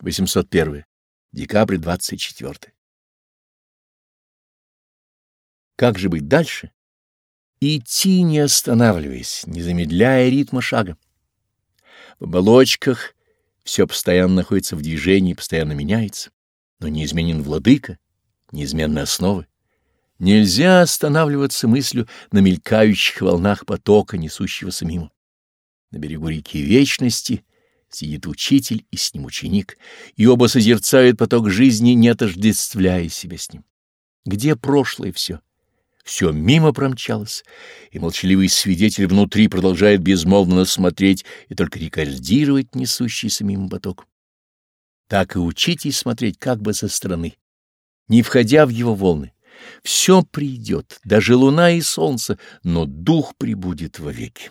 801. Декабрь 24. Как же быть дальше? Идти, не останавливаясь, не замедляя ритма шага. В оболочках все постоянно находится в движении, постоянно меняется, но неизменен владыка, неизменны основы. Нельзя останавливаться мыслью на мелькающих волнах потока, несущегося мимо. На берегу реки вечности сидит учитель и с ним ученик, и оба созерцают поток жизни, не отождествляя себя с ним. Где прошлое все? Все мимо промчалось, и молчаливый свидетель внутри продолжает безмолвно смотреть и только рекордировать несущийся мимо поток. Так и учитесь смотреть как бы со стороны, не входя в его волны. Все придет, даже луна и солнце, но дух прибудет вовеки.